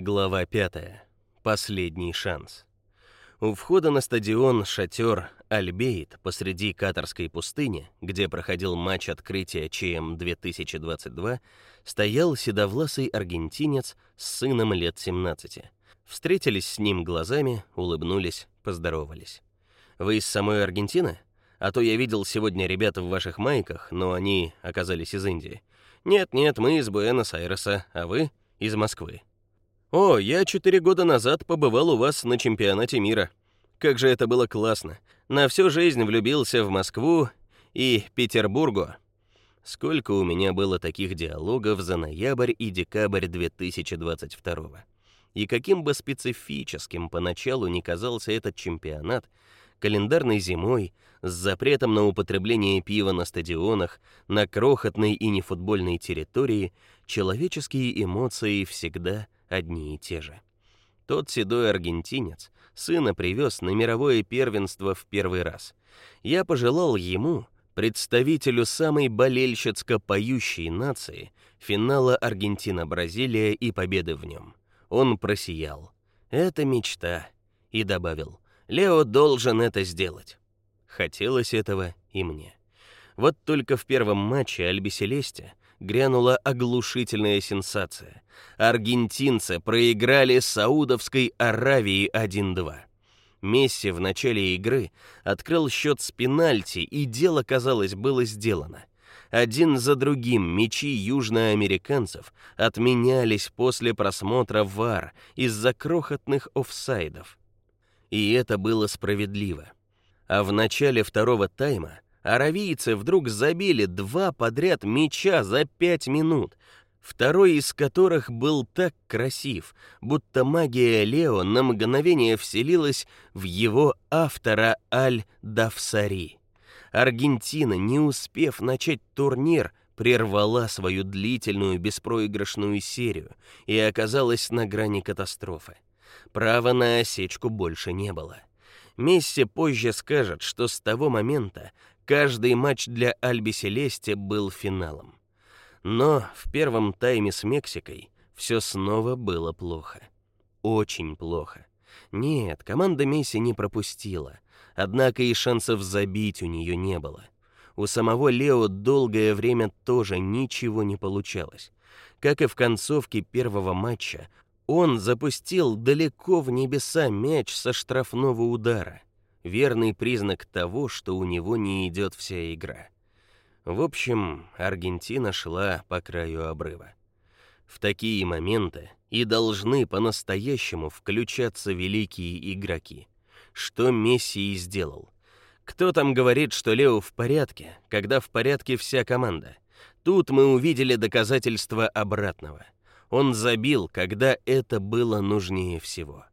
Глава 5. Последний шанс. У входа на стадион шатер Альбейт посреди катарской пустыни, где проходил матч открытия ЧМ 2022, стоял седовласый аргентинец с сыном лет 17. Встретились с ним глазами, улыбнулись, поздоровались. Вы из самой Аргентины? А то я видел сегодня ребят в ваших майках, но они оказались из Индии. Нет, нет, мы из Буэнос-Айреса, а вы из Москвы. О, я четыре года назад побывал у вас на чемпионате мира. Как же это было классно. На всю жизнь влюбился в Москву и Петербургу. Сколько у меня было таких диалогов за ноябрь и декабрь 2022. И каким бы специфическим поначалу ни казался этот чемпионат, календарной зимой, с запретом на употребление пива на стадионах, на крохотной и нефутбольной территории, человеческие эмоции всегда одни и те же. Тот седой аргентинец сына привез на мировое первенство в первый раз. Я пожелал ему, представителю самой болельщицко поющей нации, финала Аргентина-Бразилия и победы в нем. Он просиял. Это мечта, и добавил: "Лео должен это сделать". Хотелось этого и мне. Вот только в первом матче Альбиселесте грянула оглушительная сенсация. Аргентинцы проиграли Саудовской Аравии 1-2. Месси в начале игры открыл счет с пенальти, и дело, казалось, было сделано. Один за другим мячи южноамериканцев отменялись после просмотра ВАР из-за крохотных офсайдов. И это было справедливо. А в начале второго тайма Аравийцы вдруг забили два подряд мяча за пять минут, второй из которых был так красив, будто магия Лео на мгновение вселилась в его автора Аль-Дафсари. Аргентина, не успев начать турнир, прервала свою длительную беспроигрышную серию и оказалась на грани катастрофы. Права на осечку больше не было. Месси позже скажет, что с того момента Каждый матч для Альби Селесте был финалом. Но в первом тайме с Мексикой все снова было плохо. Очень плохо. Нет, команда Месси не пропустила. Однако и шансов забить у нее не было. У самого Лео долгое время тоже ничего не получалось. Как и в концовке первого матча, он запустил далеко в небеса мяч со штрафного удара верный признак того, что у него не идет вся игра. В общем, Аргентина шла по краю обрыва. В такие моменты и должны по-настоящему включаться великие игроки. Что Месси и сделал. Кто там говорит, что Лео в порядке, когда в порядке вся команда? Тут мы увидели доказательство обратного. Он забил, когда это было нужнее всего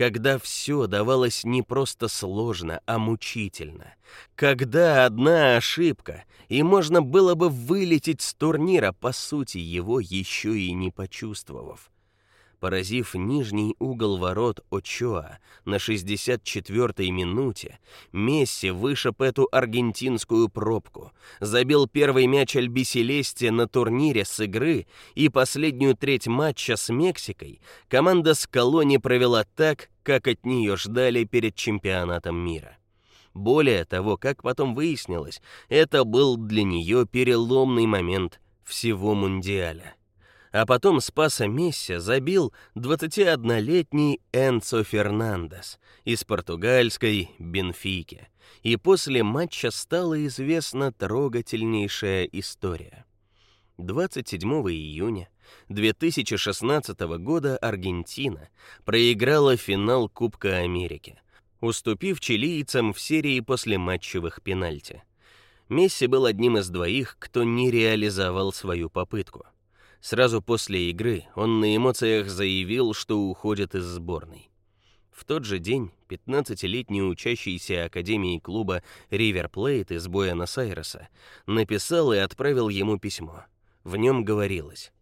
когда все давалось не просто сложно, а мучительно, когда одна ошибка, и можно было бы вылететь с турнира, по сути, его еще и не почувствовав поразив нижний угол ворот Очоа на 64-й минуте, Месси вышиб эту аргентинскую пробку, забил первый мяч Альбиселесте на турнире с игры и последнюю треть матча с Мексикой команда Скалони провела так, как от нее ждали перед чемпионатом мира. Более того, как потом выяснилось, это был для нее переломный момент всего мундиаля а потом спаса Месси забил 21-летний Энцо Фернандес из португальской Бенфики. И после матча стала известна трогательнейшая история. 27 июня 2016 года Аргентина проиграла финал Кубка Америки, уступив чилийцам в серии после матчевых пенальти. Месси был одним из двоих, кто не реализовал свою попытку. Сразу после игры он на эмоциях заявил, что уходит из сборной. В тот же день 15-летний учащийся академии клуба River Plate из Буэнос-Айреса написал и отправил ему письмо. В нем говорилось: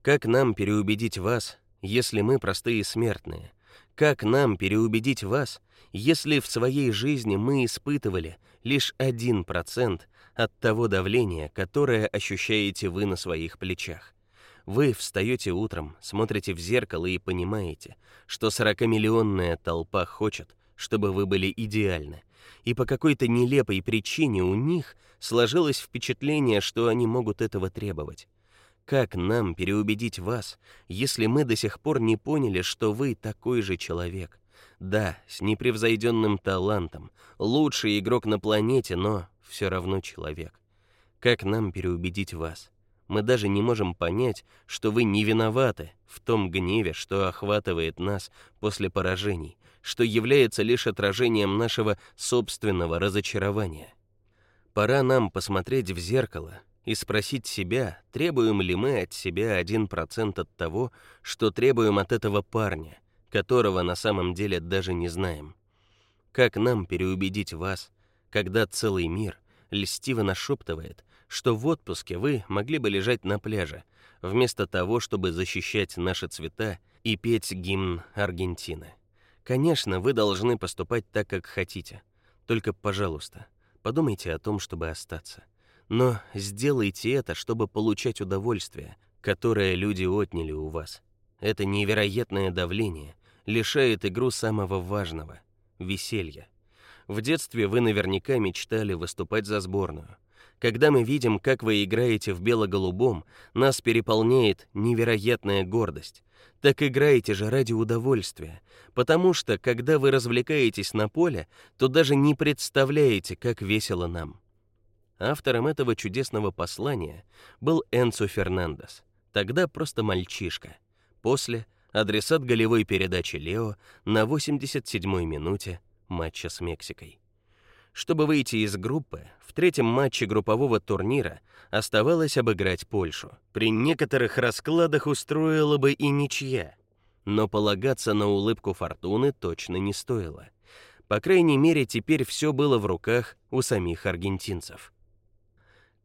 "Как нам переубедить вас, если мы простые смертные? Как нам переубедить вас, если в своей жизни мы испытывали лишь 1% от того давления, которое ощущаете вы на своих плечах. Вы встаете утром, смотрите в зеркало и понимаете, что 40-миллионная толпа хочет, чтобы вы были идеальны. И по какой-то нелепой причине у них сложилось впечатление, что они могут этого требовать. Как нам переубедить вас, если мы до сих пор не поняли, что вы такой же человек? Да, с непревзойденным талантом, лучший игрок на планете, но все равно человек. Как нам переубедить вас? Мы даже не можем понять, что вы не виноваты в том гневе, что охватывает нас после поражений, что является лишь отражением нашего собственного разочарования. Пора нам посмотреть в зеркало и спросить себя, требуем ли мы от себя 1% от того, что требуем от этого парня, которого на самом деле даже не знаем. Как нам переубедить вас, когда целый мир льстиво нашептывает, что в отпуске вы могли бы лежать на пляже, вместо того, чтобы защищать наши цвета и петь гимн Аргентины. Конечно, вы должны поступать так, как хотите. Только, пожалуйста, подумайте о том, чтобы остаться. Но сделайте это, чтобы получать удовольствие, которое люди отняли у вас. Это невероятное давление лишает игру самого важного веселья. В детстве вы наверняка мечтали выступать за сборную. Когда мы видим, как вы играете в бело-голубом, нас переполняет невероятная гордость. Так играйте же ради удовольствия, потому что когда вы развлекаетесь на поле, то даже не представляете, как весело нам. Автором этого чудесного послания был Энцо Фернандес, тогда просто мальчишка. После адресат голевой передачи Лео на 87-й минуте матча с Мексикой. Чтобы выйти из группы, в третьем матче группового турнира оставалось обыграть Польшу. При некоторых раскладах устроила бы и ничья, но полагаться на улыбку фортуны точно не стоило. По крайней мере, теперь все было в руках у самих аргентинцев.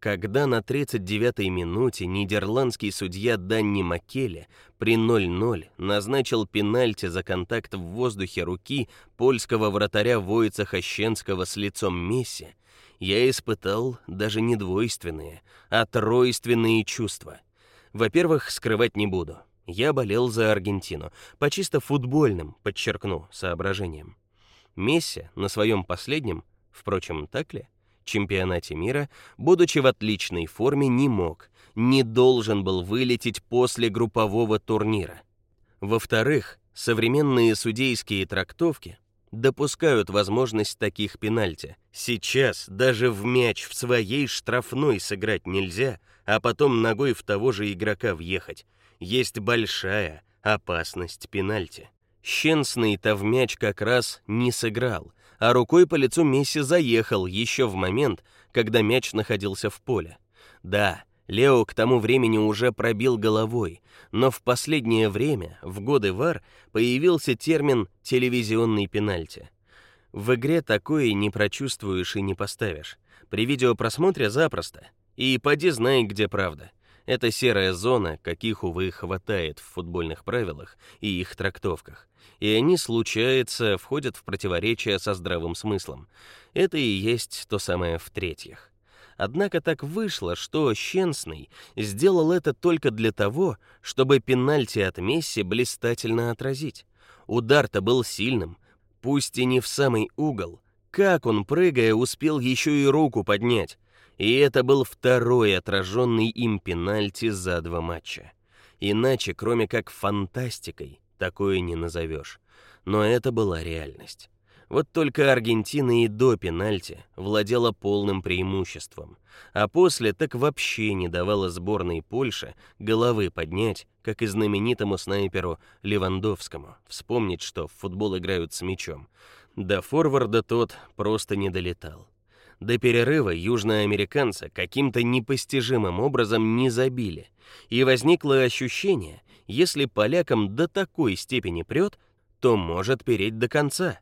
Когда на 39-й минуте нидерландский судья Данни Макеле при 0:0 назначил пенальти за контакт в воздухе руки польского вратаря Войца Хощенского с лицом Месси, я испытал даже не двойственные, а тройственные чувства. Во-первых, скрывать не буду. Я болел за Аргентину, по чисто футбольным, подчеркну, соображениям. Месси на своем последнем, впрочем, так ли? Чемпионате мира, будучи в отличной форме, не мог, не должен был вылететь после группового турнира. Во-вторых, современные судейские трактовки допускают возможность таких пенальти. Сейчас даже в мяч в своей штрафной сыграть нельзя, а потом ногой в того же игрока въехать. Есть большая опасность пенальти. Щенсный-то в мяч как раз не сыграл, а рукой по лицу Месси заехал еще в момент, когда мяч находился в поле. Да, Лео к тому времени уже пробил головой, но в последнее время, в годы ВАР, появился термин телевизионный пенальти. В игре такое не прочувствуешь и не поставишь. При видеопросмотре запросто. И поди знай, где правда. Это серая зона, каких увы хватает в футбольных правилах и их трактовках и они случается входят в противоречие со здравым смыслом. Это и есть то самое в-третьих. Однако так вышло, что Щенсный сделал это только для того, чтобы пенальти от Месси блистательно отразить. Удар-то был сильным, пусть и не в самый угол. Как он, прыгая, успел еще и руку поднять. И это был второй отраженный им пенальти за два матча. Иначе, кроме как фантастикой, такое не назовешь. Но это была реальность. Вот только Аргентина и до пенальти владела полным преимуществом, а после так вообще не давала сборной Польши головы поднять, как и знаменитому снайперу Левандовскому. Вспомнить, что в футбол играют с мячом. До форварда тот просто не долетал. До перерыва южноамериканца каким-то непостижимым образом не забили, и возникло ощущение, если полякам до такой степени прет, то может переть до конца.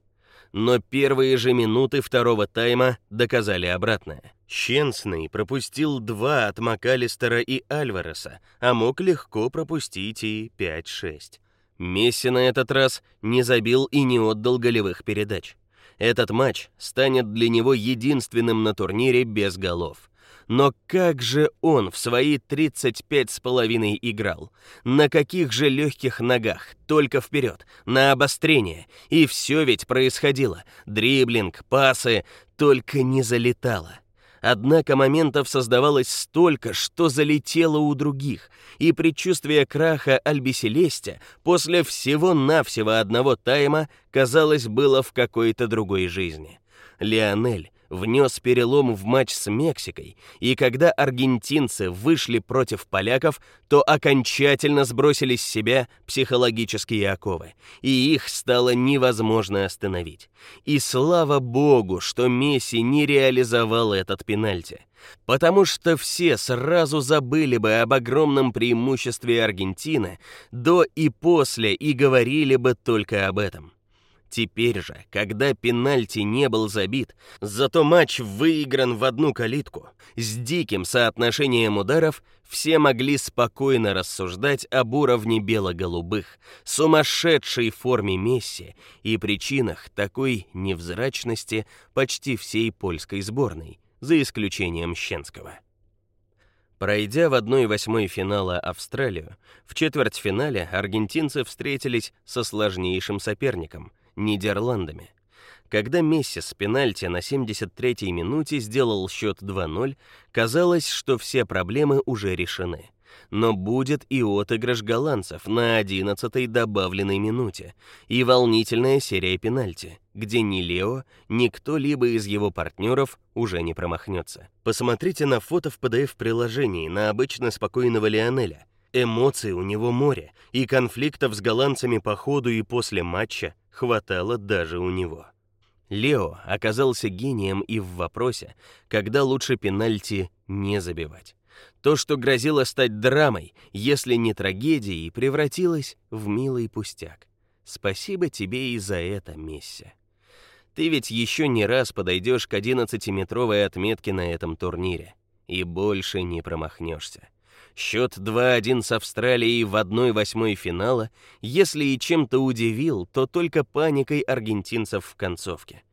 Но первые же минуты второго тайма доказали обратное. Щенсный пропустил два от Макалистера и Альвареса, а мог легко пропустить и 5-6. Месси на этот раз не забил и не отдал голевых передач. Этот матч станет для него единственным на турнире без голов. Но как же он в свои 35 с половиной играл? На каких же легких ногах? Только вперед, на обострение. И все ведь происходило. Дриблинг, пасы, только не залетало. Однако моментов создавалось столько, что залетело у других, и предчувствие краха Альбиселестя после всего-навсего одного тайма, казалось, было в какой-то другой жизни. Лионель внес перелом в матч с Мексикой, и когда аргентинцы вышли против поляков, то окончательно сбросили с себя психологические оковы, и их стало невозможно остановить. И слава богу, что Месси не реализовал этот пенальти, потому что все сразу забыли бы об огромном преимуществе Аргентины до и после и говорили бы только об этом. Теперь же, когда пенальти не был забит, зато матч выигран в одну калитку, с диким соотношением ударов, все могли спокойно рассуждать об уровне бело-голубых, сумасшедшей форме Месси и причинах такой невзрачности почти всей польской сборной, за исключением Щенского. Пройдя в 1/8 финала Австралию, в четвертьфинале аргентинцы встретились со сложнейшим соперником Нидерландами. Когда Месси с пенальти на 73-й минуте сделал счет 2:0, казалось, что все проблемы уже решены. Но будет и отыгрыш голландцев на 11-й добавленной минуте, и волнительная серия пенальти, где ни Лео, ни кто-либо из его партнеров уже не промахнется. Посмотрите на фото в PDF-приложении на обычно спокойного Лионеля. Эмоций у него море, и конфликтов с голландцами по ходу и после матча хватало даже у него. Лео оказался гением и в вопросе, когда лучше пенальти не забивать. То, что грозило стать драмой, если не трагедией, превратилось в милый пустяк. Спасибо тебе и за это, Месси. Ты ведь еще не раз подойдешь к 11-метровой отметке на этом турнире и больше не промахнешься. Счет 2-1 с Австралией в 1/8 финала, если и чем-то удивил, то только паникой аргентинцев в концовке.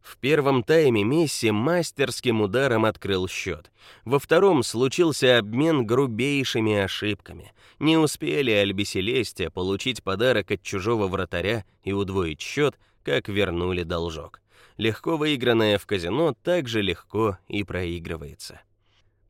В первом тайме Месси мастерским ударом открыл счет. Во втором случился обмен грубейшими ошибками. Не успели Альбиселестия получить подарок от чужого вратаря и удвоить счет, как вернули должок. Легко выигранное в казино также легко и проигрывается.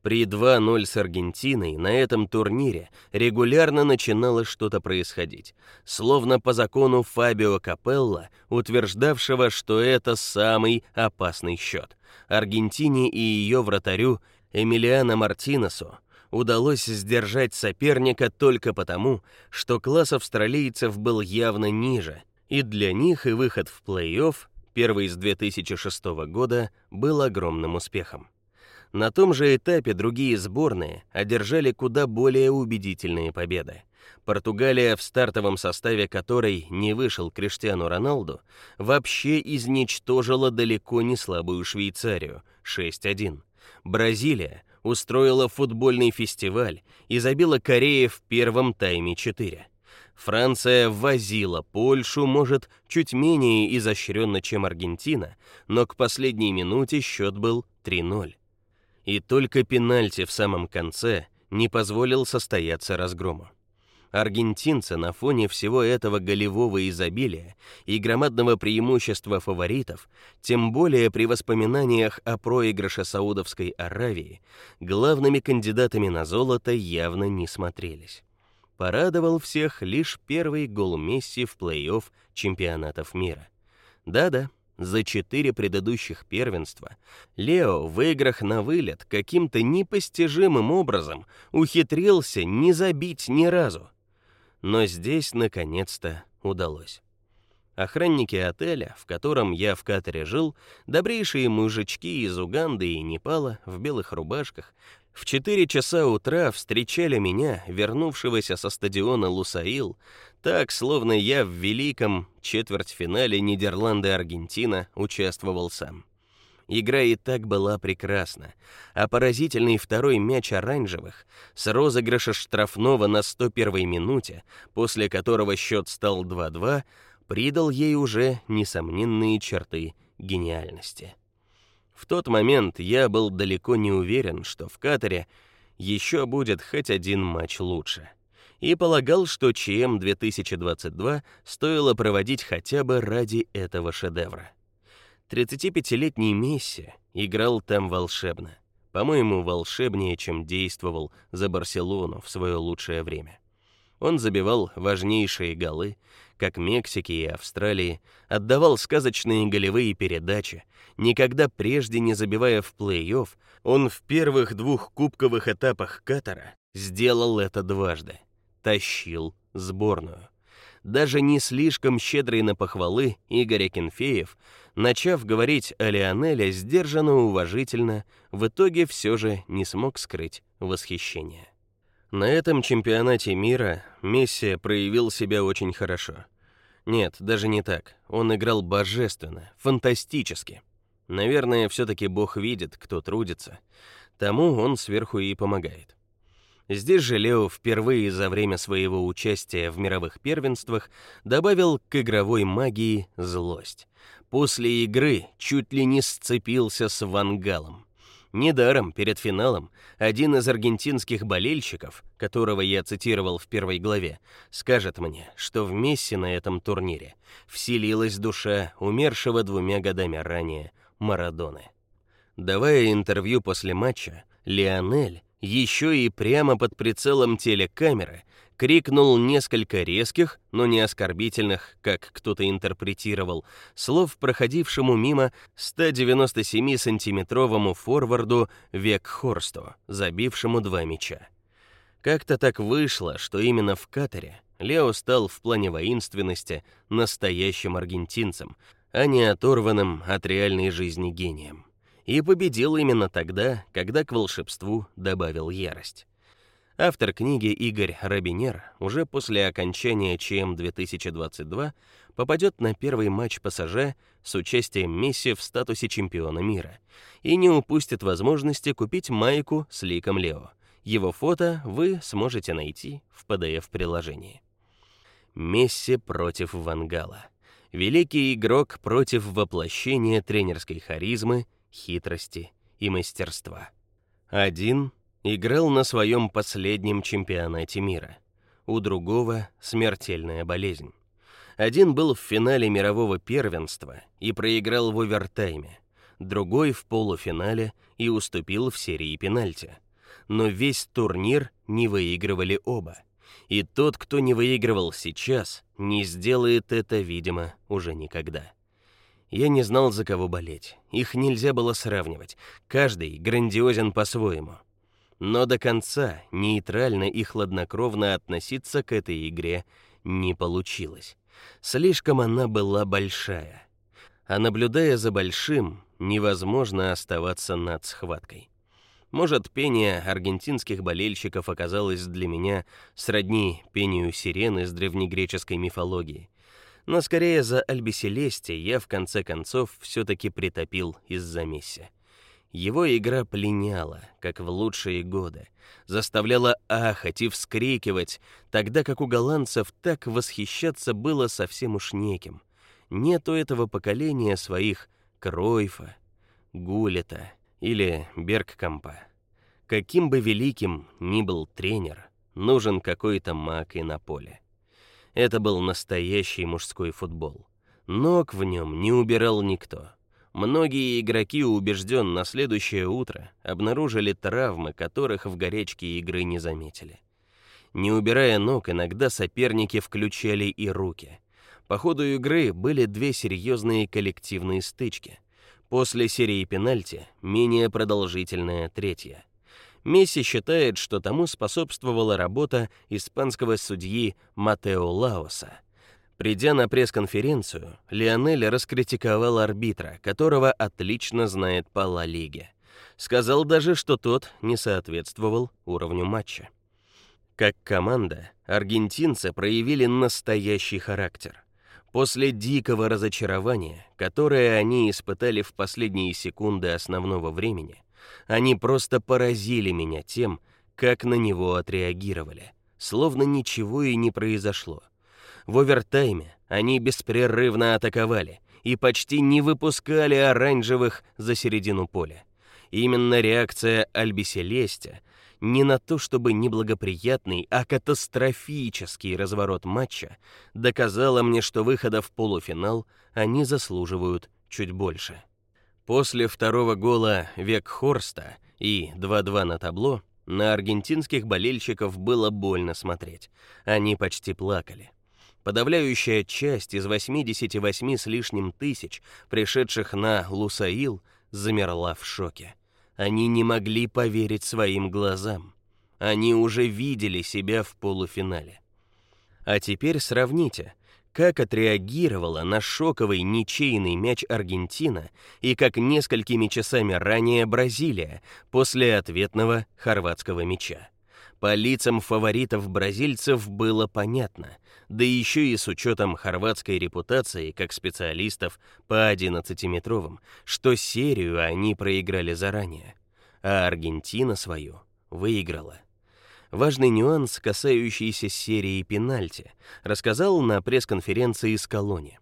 При 2:0 с Аргентиной на этом турнире регулярно начинало что-то происходить, словно по закону Фабио Капелла, утверждавшего, что это самый опасный счет. Аргентине и ее вратарю Эмилиано Мартинесу удалось сдержать соперника только потому, что класс австралийцев был явно ниже, и для них и выход в плей-офф, первый с 2006 года, был огромным успехом. На том же этапе другие сборные одержали куда более убедительные победы. Португалия, в стартовом составе которой не вышел Криштиану Роналду, вообще изничтожила далеко не слабую Швейцарию 6:1. Бразилия устроила футбольный фестиваль и забила Корее в первом тайме 4. Франция возила Польшу, может, чуть менее изощренно, чем Аргентина, но к последней минуте счет был 3:0. И только пенальти в самом конце не позволил состояться разгрому. Аргентинцы на фоне всего этого голевого изобилия и громадного преимущества фаворитов, тем более при воспоминаниях о проигрыше Саудовской Аравии, главными кандидатами на золото явно не смотрелись. Порадовал всех лишь первый гол Месси в плей-офф чемпионатов мира. Да-да, за четыре предыдущих первенства Лео в играх на вылет каким-то непостижимым образом ухитрился не забить ни разу. Но здесь наконец-то удалось. Охранники отеля, в котором я в Катаре жил, добрейшие мужички из Уганды и Непала в белых рубашках, в 4 часа утра встречали меня, вернувшегося со стадиона Лусаил, так, словно я в великом четвертьфинале Нидерланды-Аргентина участвовал сам. Игра и так была прекрасна, а поразительный второй мяч оранжевых с розыгрыша штрафного на 101-й минуте, после которого счет стал 2:2, придал ей уже несомненные черты гениальности. В тот момент я был далеко не уверен, что в Катаре еще будет хоть один матч лучше. И полагал, что ЧМ 2022 стоило проводить хотя бы ради этого шедевра. 35-летний Месси играл там волшебно. По-моему, волшебнее, чем действовал за Барселону в свое лучшее время. Он забивал важнейшие голы, как Мексике и Австралии, отдавал сказочные голевые передачи, никогда прежде не забивая в плей-офф, он в первых двух кубковых этапах Катара сделал это дважды. Тащил сборную. Даже не слишком щедрый на похвалы Игорь Кенфеев, начав говорить о Лионеле сдержанно уважительно, в итоге все же не смог скрыть восхищение. На этом чемпионате мира Месси проявил себя очень хорошо. Нет, даже не так. Он играл божественно, фантастически. Наверное, все таки Бог видит, кто трудится. Тому он сверху и помогает. Здесь же Лео впервые за время своего участия в мировых первенствах добавил к игровой магии злость. После игры чуть ли не сцепился с Вангалом. Недаром перед финалом один из аргентинских болельщиков, которого я цитировал в первой главе, скажет мне, что в Месси на этом турнире вселилась душа умершего двумя годами ранее Марадоны. Давая интервью после матча, Лионель еще и прямо под прицелом телекамеры крикнул несколько резких, но не оскорбительных, как кто-то интерпретировал, слов проходившему мимо 197-сантиметровому форварду Векхорсту, забившему два мяча. Как-то так вышло, что именно в Катаре Лео стал в плане воинственности настоящим аргентинцем, а не оторванным от реальной жизни гением. И победил именно тогда, когда к волшебству добавил ярость. Автор книги Игорь Рабинер уже после окончания ЧМ 2022 попадет на первый матч ПСЖ с участием Месси в статусе чемпиона мира и не упустит возможности купить майку с ликом Лео. Его фото вы сможете найти в PDF-приложении. Месси против Вангала. Великий игрок против воплощения тренерской харизмы, хитрости и мастерства. Один играл на своем последнем чемпионате мира. У другого смертельная болезнь. Один был в финале мирового первенства и проиграл в овертайме, другой в полуфинале и уступил в серии пенальти. Но весь турнир не выигрывали оба. И тот, кто не выигрывал сейчас, не сделает это, видимо, уже никогда. Я не знал, за кого болеть. Их нельзя было сравнивать. Каждый грандиозен по-своему но до конца нейтрально и хладнокровно относиться к этой игре не получилось. Слишком она была большая. А наблюдая за большим, невозможно оставаться над схваткой. Может, пение аргентинских болельщиков оказалось для меня сродни пению сирен из древнегреческой мифологии. Но скорее за Альбиселесте я в конце концов все таки притопил из-за Месси. Его игра пленяла, как в лучшие годы, заставляла ахать и вскрикивать, тогда как у голландцев так восхищаться было совсем уж неким. Нет у этого поколения своих Кройфа, Гулета или Бергкампа. Каким бы великим ни был тренер, нужен какой-то маг и на поле. Это был настоящий мужской футбол. Ног в нем не убирал никто. Многие игроки, убежден на следующее утро, обнаружили травмы, которых в горячке игры не заметили. Не убирая ног, иногда соперники включали и руки. По ходу игры были две серьезные коллективные стычки. После серии пенальти менее продолжительная третья. Месси считает, что тому способствовала работа испанского судьи Матео Лаоса. Придя на пресс-конференцию, Лионель раскритиковал арбитра, которого отлично знает по Ла Лиге. Сказал даже, что тот не соответствовал уровню матча. Как команда, аргентинцы проявили настоящий характер. После дикого разочарования, которое они испытали в последние секунды основного времени, они просто поразили меня тем, как на него отреагировали, словно ничего и не произошло. В овертайме они беспрерывно атаковали, и почти не выпускали оранжевых за середину поля. Именно реакция Альбиселестя не на то, чтобы неблагоприятный, а катастрофический разворот матча доказала мне, что выхода в полуфинал они заслуживают чуть больше. После второго гола Векхорста и 2-2 на табло на аргентинских болельщиков было больно смотреть. Они почти плакали. Подавляющая часть из 88 с лишним тысяч, пришедших на Лусаил, замерла в шоке. Они не могли поверить своим глазам. Они уже видели себя в полуфинале. А теперь сравните, как отреагировала на шоковый ничейный мяч Аргентина и как несколькими часами ранее Бразилия после ответного хорватского мяча. По лицам фаворитов бразильцев было понятно, да еще и с учетом хорватской репутации как специалистов по 11-метровым, что серию они проиграли заранее, а Аргентина свою выиграла важный нюанс, касающийся серии пенальти, рассказал на пресс-конференции Скалони.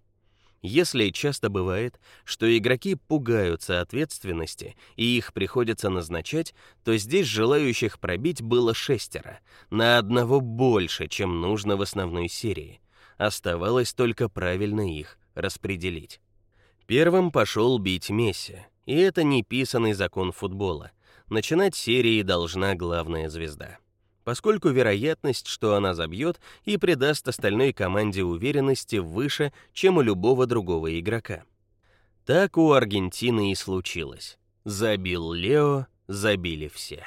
Если часто бывает, что игроки пугаются ответственности и их приходится назначать, то здесь желающих пробить было шестеро, на одного больше, чем нужно в основной серии. Оставалось только правильно их распределить. Первым пошел бить Месси, и это не писанный закон футбола. Начинать серии должна главная звезда поскольку вероятность, что она забьет и придаст остальной команде уверенности выше, чем у любого другого игрока. Так у Аргентины и случилось. Забил Лео, забили все.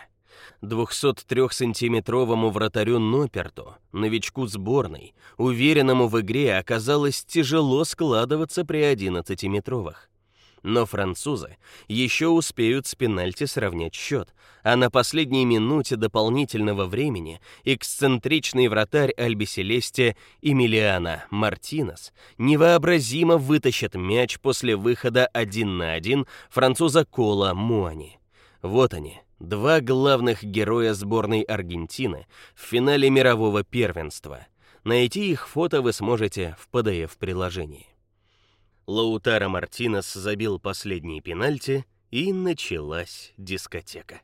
203-сантиметровому вратарю Ноперту, новичку сборной, уверенному в игре, оказалось тяжело складываться при 11-метровых но французы еще успеют с пенальти сравнять счет, а на последней минуте дополнительного времени эксцентричный вратарь Альбиселесте Эмилиано Мартинес невообразимо вытащит мяч после выхода один на один француза Кола Муани. Вот они, два главных героя сборной Аргентины в финале мирового первенства. Найти их фото вы сможете в PDF-приложении. Лаутаро Мартинес забил последний пенальти, и началась дискотека.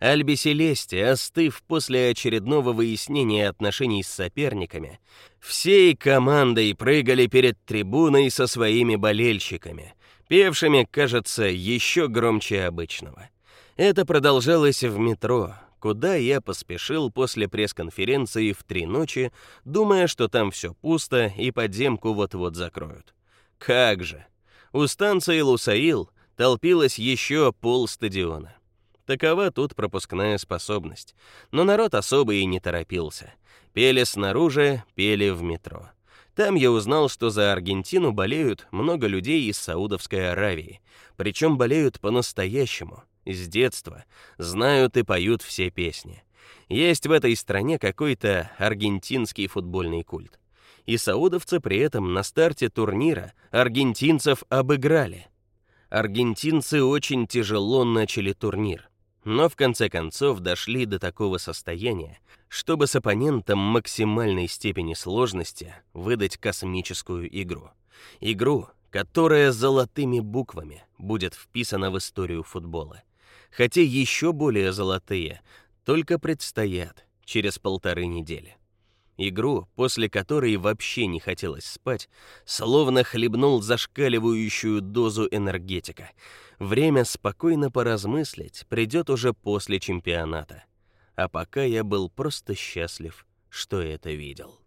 Альби Селести, остыв после очередного выяснения отношений с соперниками, всей командой прыгали перед трибуной со своими болельщиками, певшими, кажется, еще громче обычного. Это продолжалось в метро, куда я поспешил после пресс-конференции в три ночи, думая, что там все пусто и подземку вот-вот закроют. Как же! У станции Лусаил толпилось еще пол стадиона. Такова тут пропускная способность. Но народ особо и не торопился. Пели снаружи, пели в метро. Там я узнал, что за Аргентину болеют много людей из Саудовской Аравии, причем болеют по-настоящему, с детства, знают и поют все песни. Есть в этой стране какой-то аргентинский футбольный культ и саудовцы при этом на старте турнира аргентинцев обыграли. Аргентинцы очень тяжело начали турнир, но в конце концов дошли до такого состояния, чтобы с оппонентом максимальной степени сложности выдать космическую игру. Игру, которая золотыми буквами будет вписана в историю футбола. Хотя еще более золотые только предстоят через полторы недели. Игру, после которой вообще не хотелось спать, словно хлебнул зашкаливающую дозу энергетика. Время спокойно поразмыслить придет уже после чемпионата. А пока я был просто счастлив, что это видел.